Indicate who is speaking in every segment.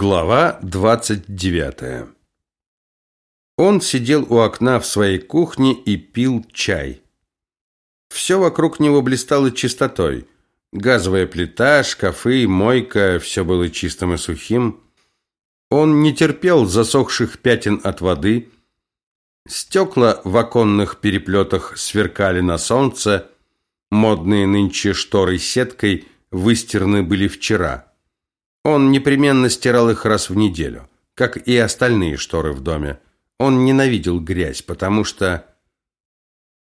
Speaker 1: Глава 29. Он сидел у окна в своей кухне и пил чай. Все вокруг него блистало чистотой. Газовая плита, шкафы, мойка, все было чистым и сухим. Он не терпел засохших пятен от воды. Стекла в оконных переплетах сверкали на солнце. Модные нынче шторы сеткой выстираны были вчера. Он непременно стирал их раз в неделю, как и остальные шторы в доме. Он ненавидел грязь, потому что...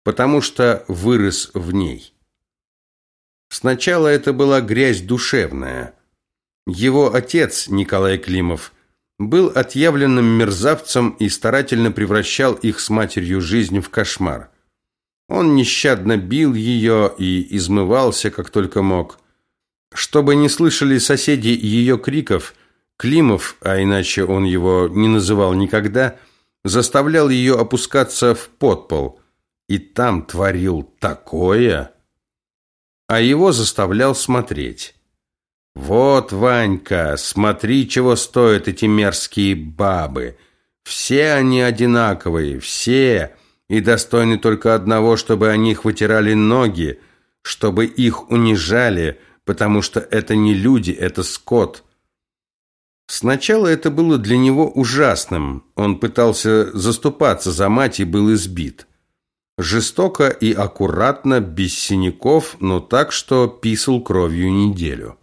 Speaker 1: потому что вырос в ней. Сначала это была грязь душевная. Его отец, Николай Климов, был отъявленным мерзавцем и старательно превращал их с матерью жизнь в кошмар. Он нещадно бил ее и измывался, как только мог – чтобы не слышали соседи ее криков, Климов, а иначе он его не называл никогда, заставлял ее опускаться в подпол. И там творил такое, а его заставлял смотреть. «Вот, Ванька, смотри, чего стоят эти мерзкие бабы. Все они одинаковые, все, и достойны только одного, чтобы о них вытирали ноги, чтобы их унижали» потому что это не люди, это скот. Сначала это было для него ужасным. Он пытался заступаться за мать и был избит. Жестоко и аккуратно, без синяков, но так, что писал кровью неделю.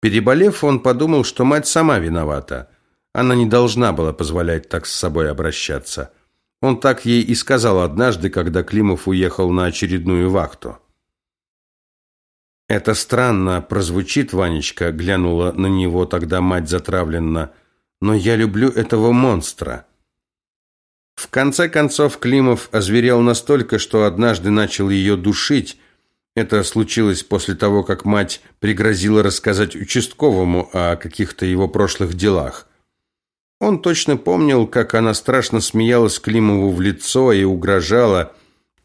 Speaker 1: Переболев, он подумал, что мать сама виновата. Она не должна была позволять так с собой обращаться. Он так ей и сказал однажды, когда Климов уехал на очередную вахту. «Это странно прозвучит, Ванечка», — глянула на него тогда мать затравленно, «но я люблю этого монстра». В конце концов Климов озверел настолько, что однажды начал ее душить. Это случилось после того, как мать пригрозила рассказать участковому о каких-то его прошлых делах. Он точно помнил, как она страшно смеялась Климову в лицо и угрожала –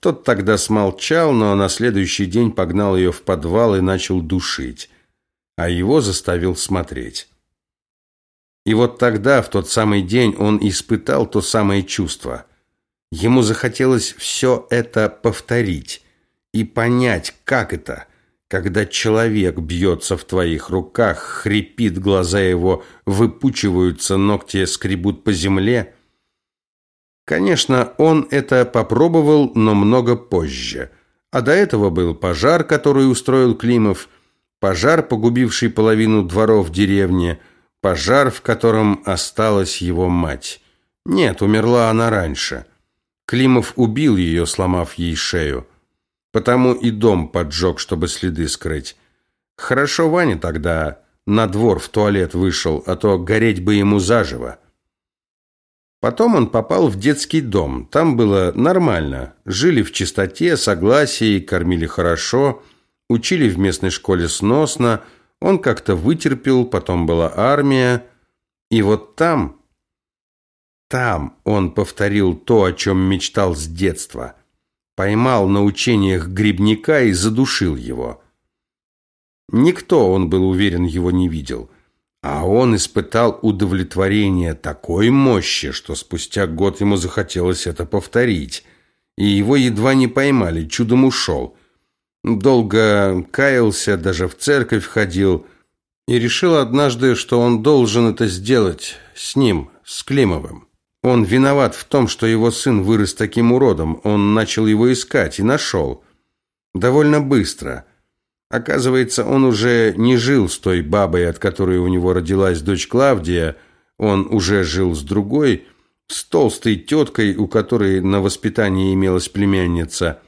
Speaker 1: тот тогда смолчал, но на следующий день погнал ее в подвал и начал душить, а его заставил смотреть. И вот тогда, в тот самый день, он испытал то самое чувство. Ему захотелось все это повторить и понять, как это, когда человек бьется в твоих руках, хрипит, глаза его выпучиваются, ногти скребут по земле – Конечно, он это попробовал, но много позже. А до этого был пожар, который устроил Климов, пожар, погубивший половину дворов деревни, пожар, в котором осталась его мать. Нет, умерла она раньше. Климов убил ее, сломав ей шею. Потому и дом поджег, чтобы следы скрыть. Хорошо Ваня тогда на двор в туалет вышел, а то гореть бы ему заживо. Потом он попал в детский дом. Там было нормально. Жили в чистоте, согласии, кормили хорошо, учили в местной школе сносно. Он как-то вытерпел, потом была армия. И вот там, там он повторил то, о чем мечтал с детства. Поймал на учениях грибника и задушил его. Никто, он был уверен, его не видел. А он испытал удовлетворение такой мощи, что спустя год ему захотелось это повторить. И его едва не поймали, чудом ушел. Долго каялся, даже в церковь ходил. И решил однажды, что он должен это сделать с ним, с Климовым. Он виноват в том, что его сын вырос таким уродом. Он начал его искать и нашел. Довольно быстро – Оказывается, он уже не жил с той бабой, от которой у него родилась дочь Клавдия, он уже жил с другой, с толстой теткой, у которой на воспитании имелась племянница.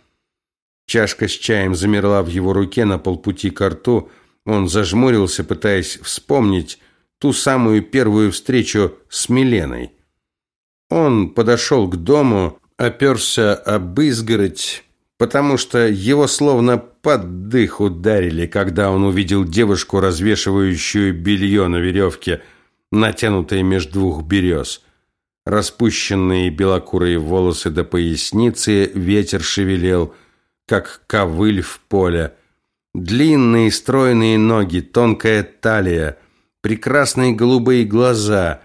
Speaker 1: Чашка с чаем замерла в его руке на полпути к рту, он зажмурился, пытаясь вспомнить ту самую первую встречу с Миленой. Он подошел к дому, оперся об изгородь, потому что его словно под дых ударили, когда он увидел девушку, развешивающую белье на веревке, натянутой между двух берез. Распущенные белокурые волосы до поясницы ветер шевелел, как ковыль в поле. Длинные стройные ноги, тонкая талия, прекрасные голубые глаза.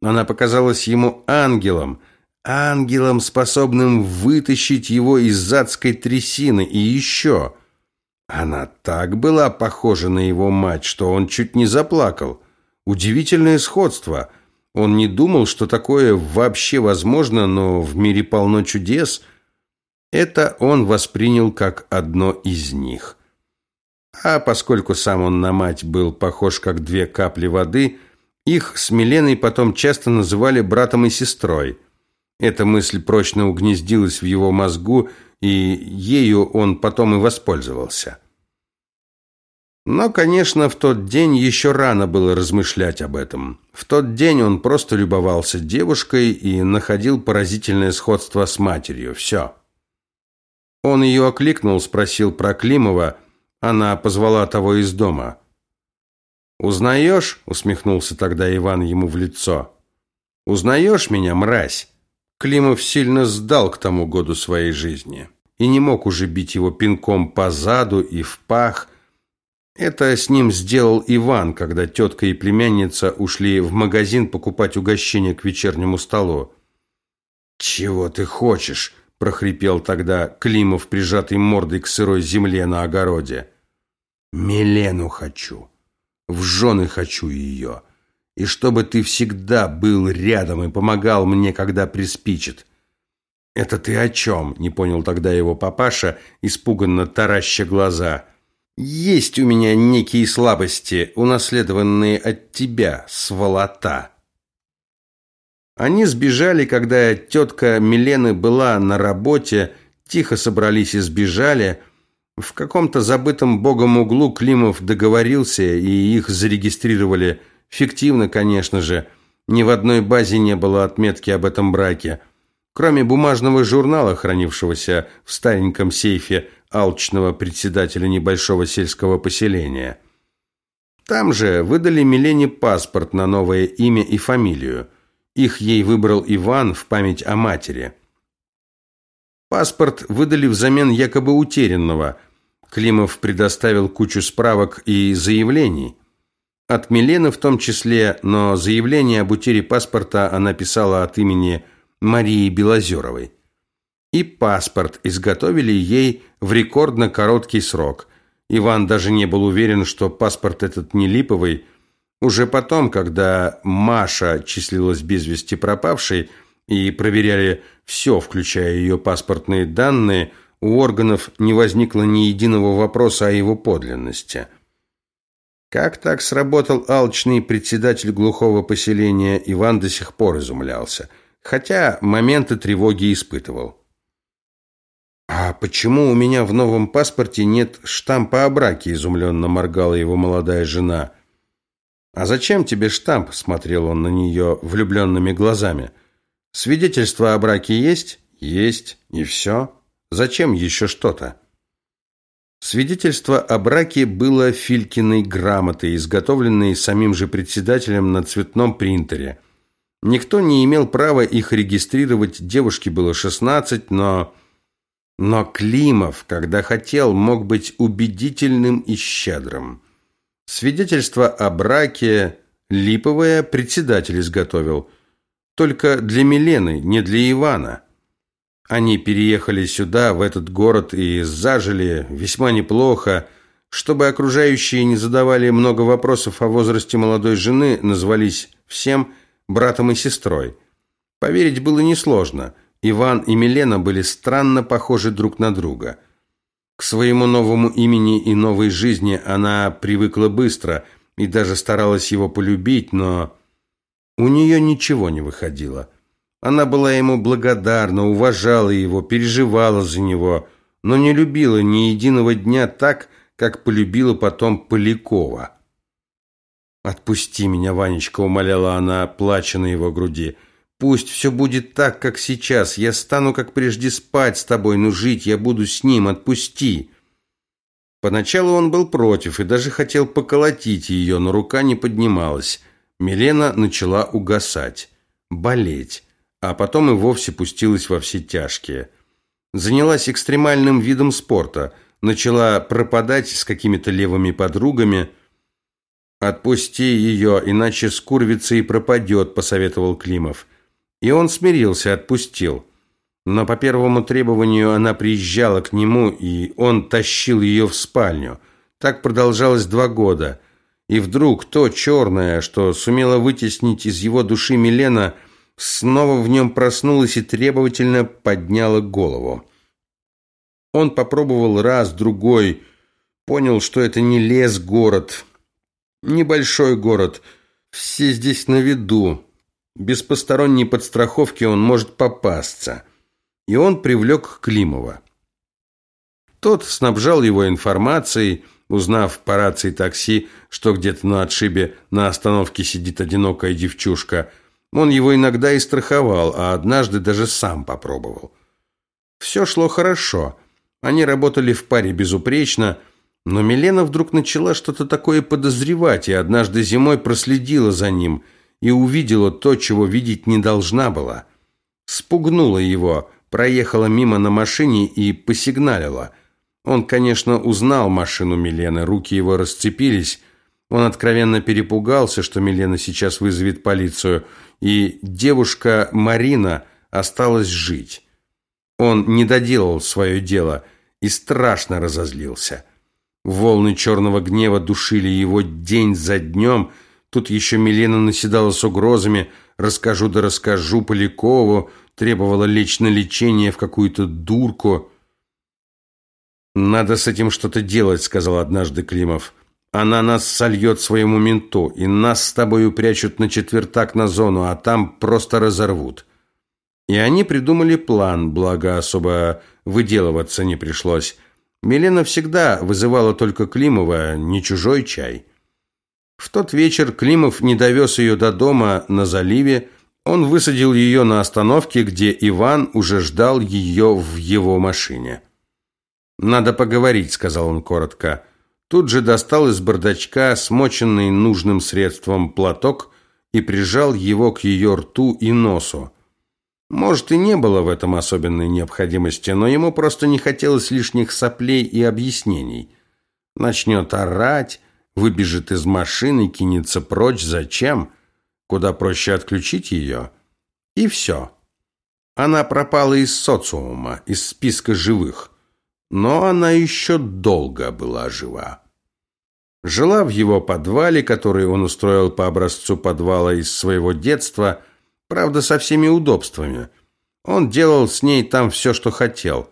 Speaker 1: Она показалась ему ангелом, ангелом, способным вытащить его из адской трясины. И еще... Она так была похожа на его мать, что он чуть не заплакал. Удивительное сходство. Он не думал, что такое вообще возможно, но в мире полно чудес. Это он воспринял как одно из них. А поскольку сам он на мать был похож как две капли воды, их с Миленой потом часто называли братом и сестрой. Эта мысль прочно угнездилась в его мозгу, и ею он потом и воспользовался. Но, конечно, в тот день еще рано было размышлять об этом. В тот день он просто любовался девушкой и находил поразительное сходство с матерью. Все. Он ее окликнул, спросил про Климова. Она позвала того из дома. «Узнаешь?» – усмехнулся тогда Иван ему в лицо. «Узнаешь меня, мразь?» Климов сильно сдал к тому году своей жизни и не мог уже бить его пинком по заду и в пах. Это с ним сделал Иван, когда тетка и племянница ушли в магазин покупать угощение к вечернему столу. «Чего ты хочешь?» – прохрипел тогда Климов, прижатый мордой к сырой земле на огороде. «Милену хочу. В жены хочу ее и чтобы ты всегда был рядом и помогал мне, когда приспичит». «Это ты о чем?» – не понял тогда его папаша, испуганно тараща глаза. «Есть у меня некие слабости, унаследованные от тебя, сволота». Они сбежали, когда тетка Милены была на работе, тихо собрались и сбежали. В каком-то забытом богом углу Климов договорился, и их зарегистрировали – Фиктивно, конечно же. Ни в одной базе не было отметки об этом браке. Кроме бумажного журнала, хранившегося в стареньком сейфе алчного председателя небольшого сельского поселения. Там же выдали Милене паспорт на новое имя и фамилию. Их ей выбрал Иван в память о матери. Паспорт выдали взамен якобы утерянного. Климов предоставил кучу справок и заявлений. От Милены в том числе, но заявление об утере паспорта она писала от имени Марии Белозеровой. И паспорт изготовили ей в рекордно короткий срок. Иван даже не был уверен, что паспорт этот не липовый. Уже потом, когда Маша числилась без вести пропавшей и проверяли все, включая ее паспортные данные, у органов не возникло ни единого вопроса о его подлинности – как так сработал алчный председатель глухого поселения, Иван до сих пор изумлялся, хотя моменты тревоги испытывал. «А почему у меня в новом паспорте нет штампа о браке?» – изумленно моргала его молодая жена. «А зачем тебе штамп?» – смотрел он на нее влюбленными глазами. «Свидетельство о браке есть?» «Есть. И все. Зачем еще что-то?» Свидетельство о браке было Филькиной грамотой, изготовленной самим же председателем на цветном принтере. Никто не имел права их регистрировать, девушке было 16, но... Но Климов, когда хотел, мог быть убедительным и щедрым. Свидетельство о браке липовое председатель изготовил. Только для Милены, не для Ивана. Они переехали сюда, в этот город, и зажили весьма неплохо. Чтобы окружающие не задавали много вопросов о возрасте молодой жены, назвались всем братом и сестрой. Поверить было несложно. Иван и Милена были странно похожи друг на друга. К своему новому имени и новой жизни она привыкла быстро и даже старалась его полюбить, но у нее ничего не выходило – она была ему благодарна, уважала его, переживала за него, но не любила ни единого дня так, как полюбила потом Полякова. «Отпусти меня, Ванечка», — умоляла она, плача на его груди. «Пусть все будет так, как сейчас. Я стану, как прежде, спать с тобой, но жить я буду с ним. Отпусти». Поначалу он был против и даже хотел поколотить ее, но рука не поднималась. Милена начала угасать, болеть а потом и вовсе пустилась во все тяжкие. Занялась экстремальным видом спорта, начала пропадать с какими-то левыми подругами. «Отпусти ее, иначе скурвится и пропадет», – посоветовал Климов. И он смирился, отпустил. Но по первому требованию она приезжала к нему, и он тащил ее в спальню. Так продолжалось два года. И вдруг то черное, что сумело вытеснить из его души Милена, снова в нем проснулось и требовательно подняло голову. Он попробовал раз, другой, понял, что это не лес-город, небольшой город, все здесь на виду. Без посторонней подстраховки он может попасться – и он привлек Климова. Тот снабжал его информацией, узнав по рации такси, что где-то на отшибе на остановке сидит одинокая девчушка. Он его иногда и страховал, а однажды даже сам попробовал. Все шло хорошо. Они работали в паре безупречно, но Милена вдруг начала что-то такое подозревать, и однажды зимой проследила за ним и увидела то, чего видеть не должна была. Спугнула его – проехала мимо на машине и посигналила. Он, конечно, узнал машину Милены, руки его расцепились. Он откровенно перепугался, что Милена сейчас вызовет полицию, и девушка Марина осталась жить. Он не доделал свое дело и страшно разозлился. Волны черного гнева душили его день за днем. Тут еще Милена наседала с угрозами «расскажу да расскажу Полякову», требовала лечь на лечение в какую-то дурку. «Надо с этим что-то делать», — сказал однажды Климов. «Она нас сольет своему менту, и нас с тобой упрячут на четвертак на зону, а там просто разорвут». И они придумали план, благо особо выделываться не пришлось. Милена всегда вызывала только Климова, не чужой чай. В тот вечер Климов не довез ее до дома на заливе, он высадил ее на остановке, где Иван уже ждал ее в его машине. «Надо поговорить», — сказал он коротко. Тут же достал из бардачка смоченный нужным средством платок и прижал его к ее рту и носу. Может, и не было в этом особенной необходимости, но ему просто не хотелось лишних соплей и объяснений. Начнет орать, выбежит из машины, кинется прочь. Зачем? Куда проще отключить ее, и все. Она пропала из социума, из списка живых. Но она еще долго была жива. Жила в его подвале, который он устроил по образцу подвала из своего детства, правда, со всеми удобствами. Он делал с ней там все, что хотел.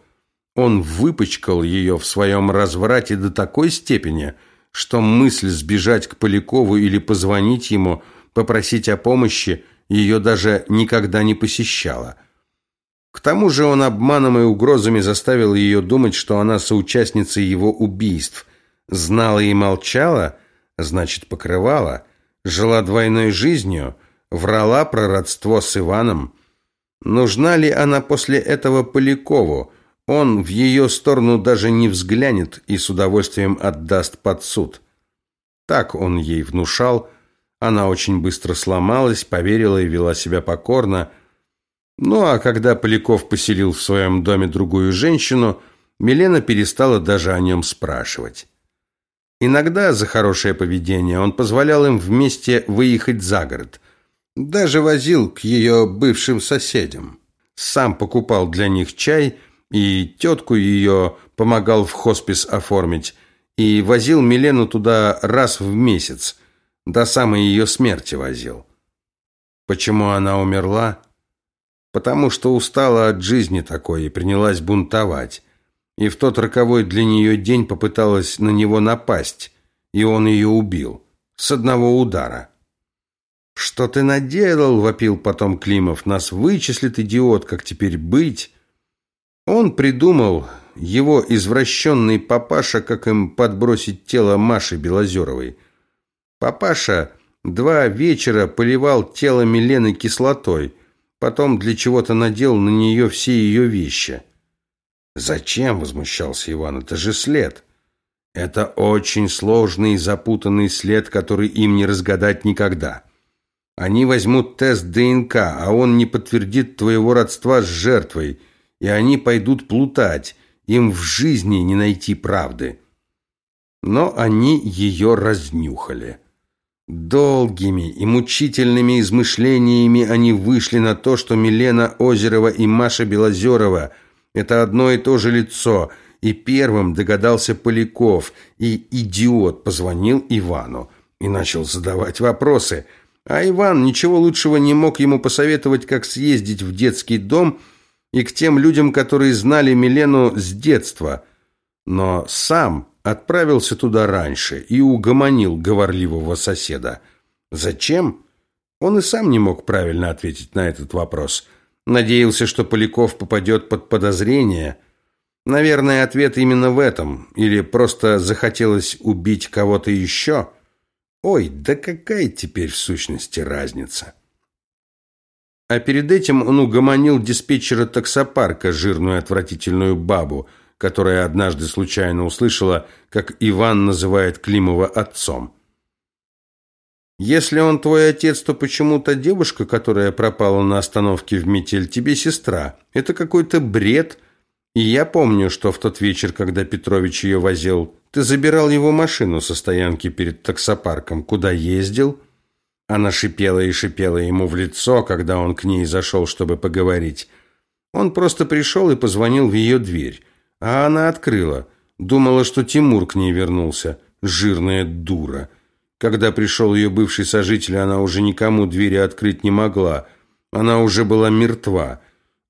Speaker 1: Он выпачкал ее в своем разврате до такой степени, что мысль сбежать к Полякову или позвонить ему – Попросить о помощи ее даже никогда не посещала. К тому же он обманом и угрозами заставил ее думать, что она соучастница его убийств. Знала и молчала, значит, покрывала. Жила двойной жизнью, врала про родство с Иваном. Нужна ли она после этого Полякову? Он в ее сторону даже не взглянет и с удовольствием отдаст под суд. Так он ей внушал, она очень быстро сломалась, поверила и вела себя покорно. Ну а когда Поляков поселил в своем доме другую женщину, Милена перестала даже о нем спрашивать. Иногда за хорошее поведение он позволял им вместе выехать за город. Даже возил к ее бывшим соседям. Сам покупал для них чай и тетку ее помогал в хоспис оформить. И возил Милену туда раз в месяц – до самой ее смерти возил. Почему она умерла? Потому что устала от жизни такой и принялась бунтовать. И в тот роковой для нее день попыталась на него напасть, и он ее убил. С одного удара. «Что ты наделал?» – вопил потом Климов. «Нас вычислит идиот, как теперь быть?» Он придумал, его извращенный папаша, как им подбросить тело Маши Белозеровой. Папаша два вечера поливал тело Милены кислотой, потом для чего-то надел на нее все ее вещи. «Зачем?» – возмущался Иван. «Это же след». «Это очень сложный и запутанный след, который им не разгадать никогда. Они возьмут тест ДНК, а он не подтвердит твоего родства с жертвой, и они пойдут плутать. Им в жизни не найти правды». Но они ее разнюхали. Долгими и мучительными измышлениями они вышли на то, что Милена Озерова и Маша Белозерова – это одно и то же лицо, и первым догадался Поляков, и идиот позвонил Ивану и начал задавать вопросы. А Иван ничего лучшего не мог ему посоветовать, как съездить в детский дом и к тем людям, которые знали Милену с детства. Но сам отправился туда раньше и угомонил говорливого соседа. Зачем? Он и сам не мог правильно ответить на этот вопрос. Надеялся, что Поляков попадет под подозрение. Наверное, ответ именно в этом. Или просто захотелось убить кого-то еще. Ой, да какая теперь в сущности разница? А перед этим он угомонил диспетчера таксопарка, жирную отвратительную бабу – которая однажды случайно услышала, как Иван называет Климова отцом. «Если он твой отец, то почему-то девушка, которая пропала на остановке в метель, тебе сестра. Это какой-то бред. И я помню, что в тот вечер, когда Петрович ее возил, ты забирал его машину со стоянки перед таксопарком. Куда ездил?» Она шипела и шипела ему в лицо, когда он к ней зашел, чтобы поговорить. Он просто пришел и позвонил в ее дверь. А она открыла. Думала, что Тимур к ней вернулся. Жирная дура. Когда пришел ее бывший сожитель, она уже никому двери открыть не могла. Она уже была мертва.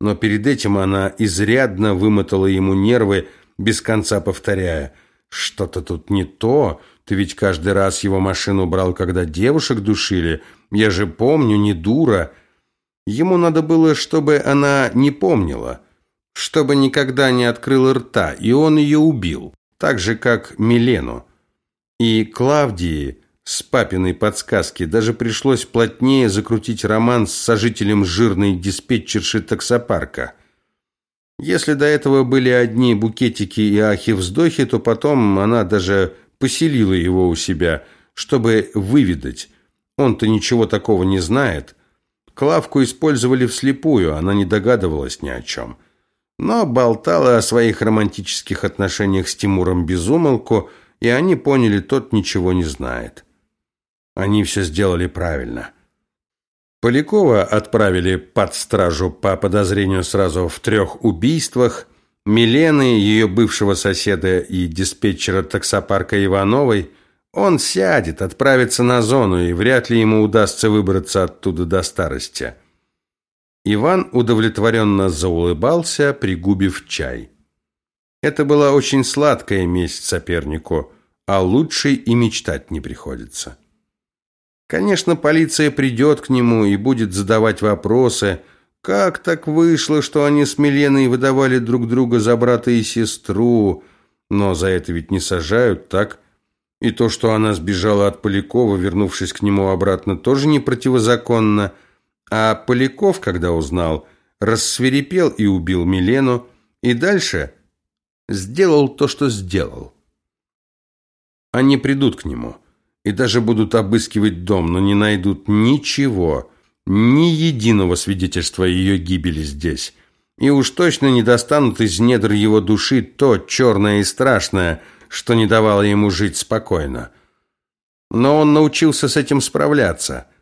Speaker 1: Но перед этим она изрядно вымотала ему нервы, без конца повторяя «Что-то тут не то. Ты ведь каждый раз его машину брал, когда девушек душили. Я же помню, не дура». Ему надо было, чтобы она не помнила чтобы никогда не открыл рта, и он ее убил, так же, как Милену. И Клавдии с папиной подсказки даже пришлось плотнее закрутить роман с сожителем жирной диспетчерши таксопарка. Если до этого были одни букетики и ахи-вздохи, то потом она даже поселила его у себя, чтобы выведать. Он-то ничего такого не знает. Клавку использовали вслепую, она не догадывалась ни о чем но болтала о своих романтических отношениях с Тимуром безумолку, и они поняли, тот ничего не знает. Они все сделали правильно. Полякова отправили под стражу по подозрению сразу в трех убийствах, Милены, ее бывшего соседа и диспетчера таксопарка Ивановой, он сядет, отправится на зону, и вряд ли ему удастся выбраться оттуда до старости. Иван удовлетворенно заулыбался, пригубив чай. Это была очень сладкая месть сопернику, а лучшей и мечтать не приходится. Конечно, полиция придет к нему и будет задавать вопросы, как так вышло, что они с Миленой выдавали друг друга за брата и сестру, но за это ведь не сажают, так? И то, что она сбежала от Полякова, вернувшись к нему обратно, тоже не противозаконно – а Поляков, когда узнал, рассверепел и убил Милену, и дальше сделал то, что сделал. Они придут к нему и даже будут обыскивать дом, но не найдут ничего, ни единого свидетельства ее гибели здесь. И уж точно не достанут из недр его души то черное и страшное, что не давало ему жить спокойно. Но он научился с этим справляться –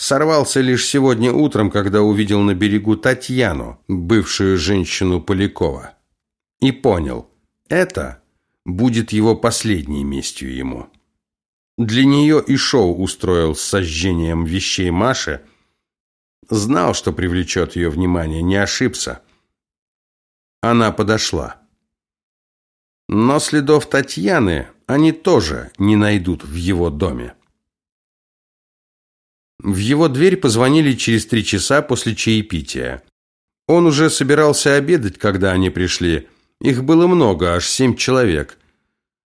Speaker 1: Сорвался лишь сегодня утром, когда увидел на берегу Татьяну, бывшую женщину Полякова. И понял, это будет его последней местью ему. Для нее и шоу устроил с сожжением вещей Маши. Знал, что привлечет ее внимание, не ошибся. Она подошла. Но следов Татьяны они тоже не найдут в его доме. В его дверь позвонили через три часа после чаепития. Он уже собирался обедать, когда они пришли. Их было много, аж семь человек.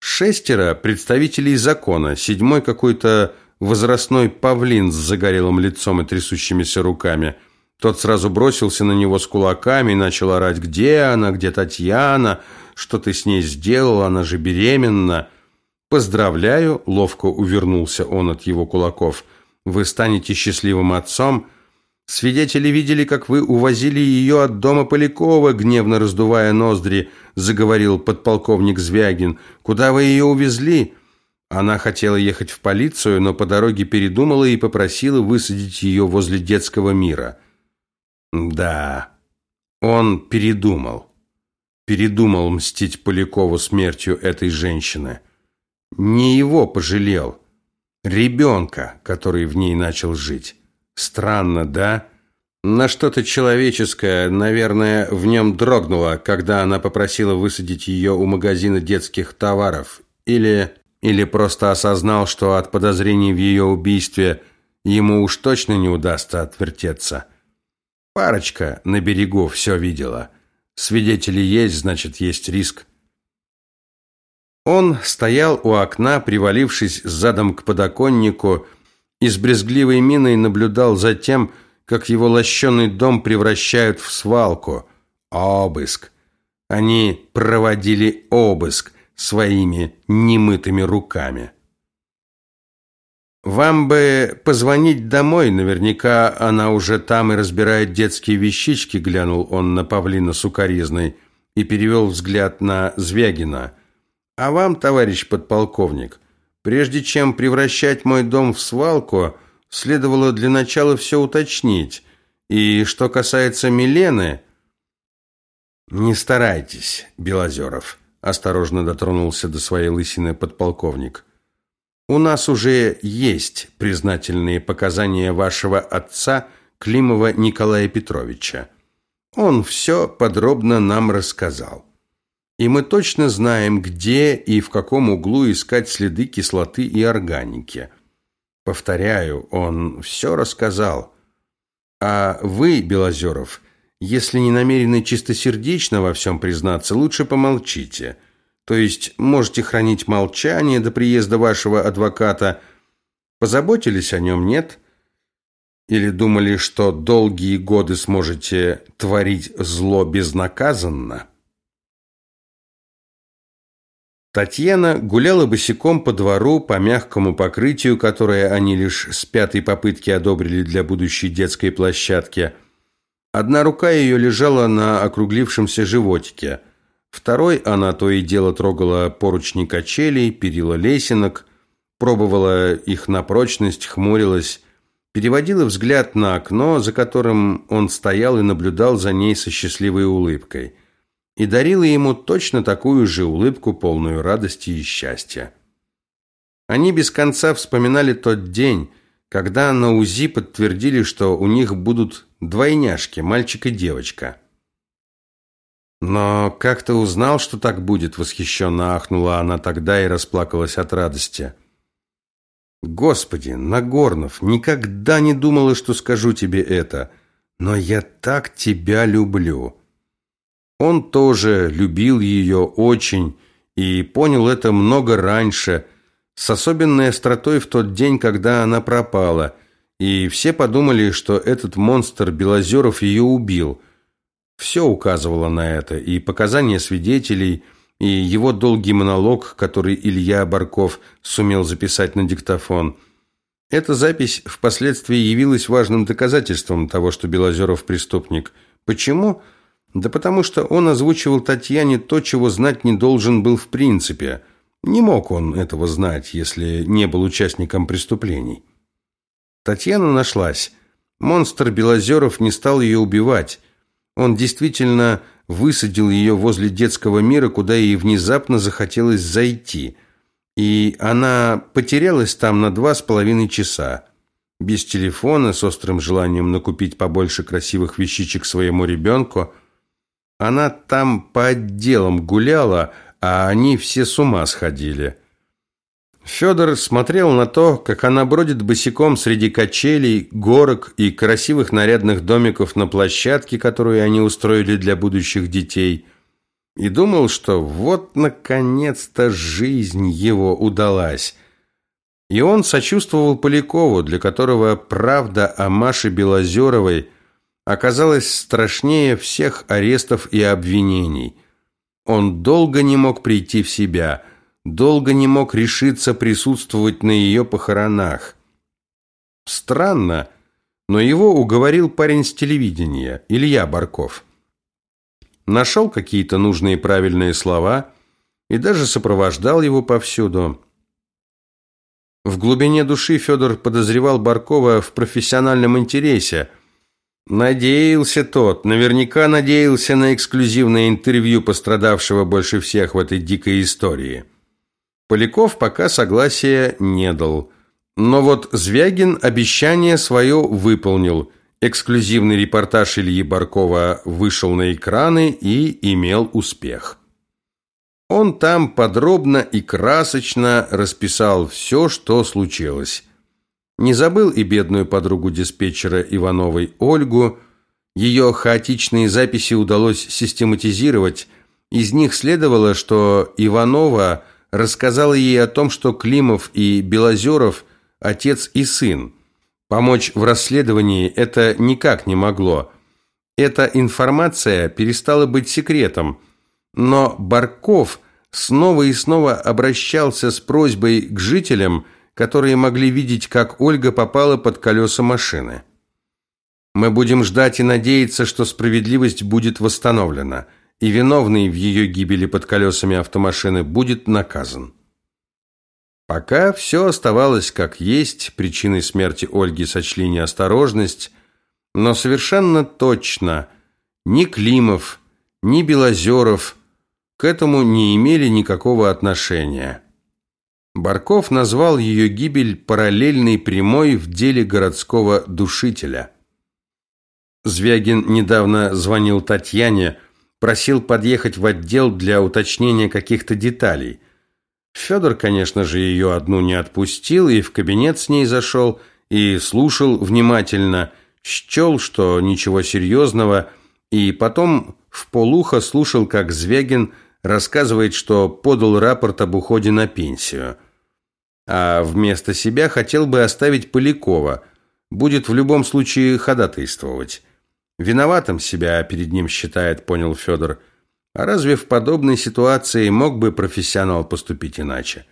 Speaker 1: Шестеро представителей закона, седьмой какой-то возрастной павлин с загорелым лицом и трясущимися руками. Тот сразу бросился на него с кулаками и начал орать «Где она? Где Татьяна? Что ты с ней сделал? Она же беременна!» «Поздравляю!» – ловко увернулся он от его кулаков – вы станете счастливым отцом. Свидетели видели, как вы увозили ее от дома Полякова, гневно раздувая ноздри, заговорил подполковник Звягин. Куда вы ее увезли? Она хотела ехать в полицию, но по дороге передумала и попросила высадить ее возле детского мира. Да, он передумал. Передумал мстить Полякову смертью этой женщины. Не его пожалел. Ребенка, который в ней начал жить. Странно, да? На что-то человеческое, наверное, в нем дрогнуло, когда она попросила высадить ее у магазина детских товаров. Или, или просто осознал, что от подозрений в ее убийстве ему уж точно не удастся отвертеться. Парочка на берегу все видела. Свидетели есть, значит, есть риск. Он стоял у окна, привалившись задом к подоконнику, и с брезгливой миной наблюдал за тем, как его лощеный дом превращают в свалку. Обыск. Они проводили обыск своими немытыми руками. «Вам бы позвонить домой, наверняка она уже там и разбирает детские вещички», глянул он на павлина сукоризной и перевел взгляд на Звягина. «А вам, товарищ подполковник, прежде чем превращать мой дом в свалку, следовало для начала все уточнить. И что касается Милены...» «Не старайтесь, Белозеров», — осторожно дотронулся до своей лысины подполковник. «У нас уже есть признательные показания вашего отца Климова Николая Петровича. Он все подробно нам рассказал. И мы точно знаем, где и в каком углу искать следы кислоты и органики». Повторяю, он все рассказал. А вы, Белозеров, если не намерены чистосердечно во всем признаться, лучше помолчите. То есть можете хранить молчание до приезда вашего адвоката. Позаботились о нем, нет? Или думали, что долгие годы сможете творить зло безнаказанно? Татьяна гуляла босиком по двору, по мягкому покрытию, которое они лишь с пятой попытки одобрили для будущей детской площадки. Одна рука ее лежала на округлившемся животике. Второй она то и дело трогала поручни качелей, перила лесенок, пробовала их на прочность, хмурилась, переводила взгляд на окно, за которым он стоял и наблюдал за ней со счастливой улыбкой – и дарила ему точно такую же улыбку, полную радости и счастья. Они без конца вспоминали тот день, когда на УЗИ подтвердили, что у них будут двойняшки, мальчик и девочка. «Но как ты узнал, что так будет?» – восхищенно ахнула она тогда и расплакалась от радости. «Господи, Нагорнов, никогда не думала, что скажу тебе это, но я так тебя люблю!» Он тоже любил ее очень и понял это много раньше, с особенной остротой в тот день, когда она пропала, и все подумали, что этот монстр Белозеров ее убил. Все указывало на это, и показания свидетелей, и его долгий монолог, который Илья Барков сумел записать на диктофон. Эта запись впоследствии явилась важным доказательством того, что Белозеров преступник. Почему? Да потому что он озвучивал Татьяне то, чего знать не должен был в принципе. Не мог он этого знать, если не был участником преступлений. Татьяна нашлась. Монстр Белозеров не стал ее убивать. Он действительно высадил ее возле детского мира, куда ей внезапно захотелось зайти. И она потерялась там на два с половиной часа. Без телефона, с острым желанием накупить побольше красивых вещичек своему ребенку – она там по отделам гуляла, а они все с ума сходили. Федор смотрел на то, как она бродит босиком среди качелей, горок и красивых нарядных домиков на площадке, которую они устроили для будущих детей, и думал, что вот, наконец-то, жизнь его удалась. И он сочувствовал Полякову, для которого правда о Маше Белозеровой – оказалось страшнее всех арестов и обвинений. Он долго не мог прийти в себя, долго не мог решиться присутствовать на ее похоронах. Странно, но его уговорил парень с телевидения, Илья Барков. Нашел какие-то нужные правильные слова и даже сопровождал его повсюду. В глубине души Федор подозревал Баркова в профессиональном интересе. Надеялся тот, наверняка надеялся на эксклюзивное интервью пострадавшего больше всех в этой дикой истории. Поляков пока согласия не дал. Но вот Звягин обещание свое выполнил. Эксклюзивный репортаж Ильи Баркова вышел на экраны и имел успех. Он там подробно и красочно расписал все, что случилось. Не забыл и бедную подругу диспетчера Ивановой Ольгу. Ее хаотичные записи удалось систематизировать. Из них следовало, что Иванова рассказала ей о том, что Климов и Белозеров – отец и сын. Помочь в расследовании это никак не могло. Эта информация перестала быть секретом – но Барков снова и снова обращался с просьбой к жителям, которые могли видеть, как Ольга попала под колеса машины. Мы будем ждать и надеяться, что справедливость будет восстановлена, и виновный в ее гибели под колесами автомашины будет наказан. Пока все оставалось как есть, причиной смерти Ольги сочли неосторожность, но совершенно точно ни Климов, ни Белозеров – к этому не имели никакого отношения. Барков назвал ее гибель параллельной прямой в деле городского душителя. Звягин недавно звонил Татьяне, просил подъехать в отдел для уточнения каких-то деталей. Федор, конечно же, ее одну не отпустил и в кабинет с ней зашел, и слушал внимательно, счел, что ничего серьезного, и потом в полухо слушал, как Звягин рассказывает, что подал рапорт об уходе на пенсию. А вместо себя хотел бы оставить Полякова. Будет в любом случае ходатайствовать. Виноватым себя перед ним считает, понял Федор. А разве в подобной ситуации мог бы профессионал поступить иначе?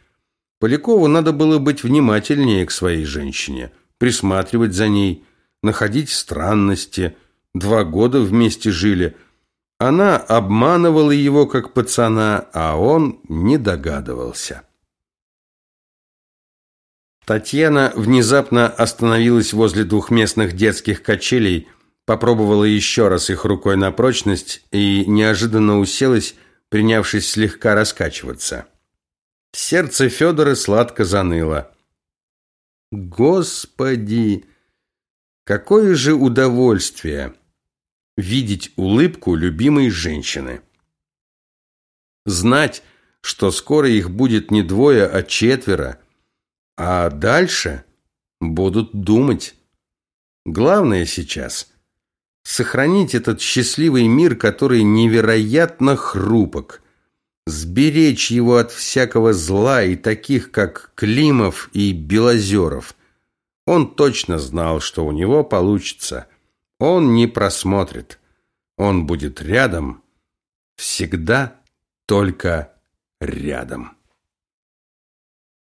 Speaker 1: Полякову надо было быть внимательнее к своей женщине, присматривать за ней, находить странности. Два года вместе жили – она обманывала его как пацана, а он не догадывался. Татьяна внезапно остановилась возле двухместных детских качелей, попробовала еще раз их рукой на прочность и неожиданно уселась, принявшись слегка раскачиваться. Сердце Федора сладко заныло. Господи, какое же удовольствие! видеть улыбку любимой женщины. Знать, что скоро их будет не двое, а четверо, а дальше будут думать. Главное сейчас – сохранить этот счастливый мир, который невероятно хрупок, сберечь его от всякого зла и таких, как Климов и Белозеров. Он точно знал, что у него получится – он не просмотрит. Он будет рядом, всегда только рядом.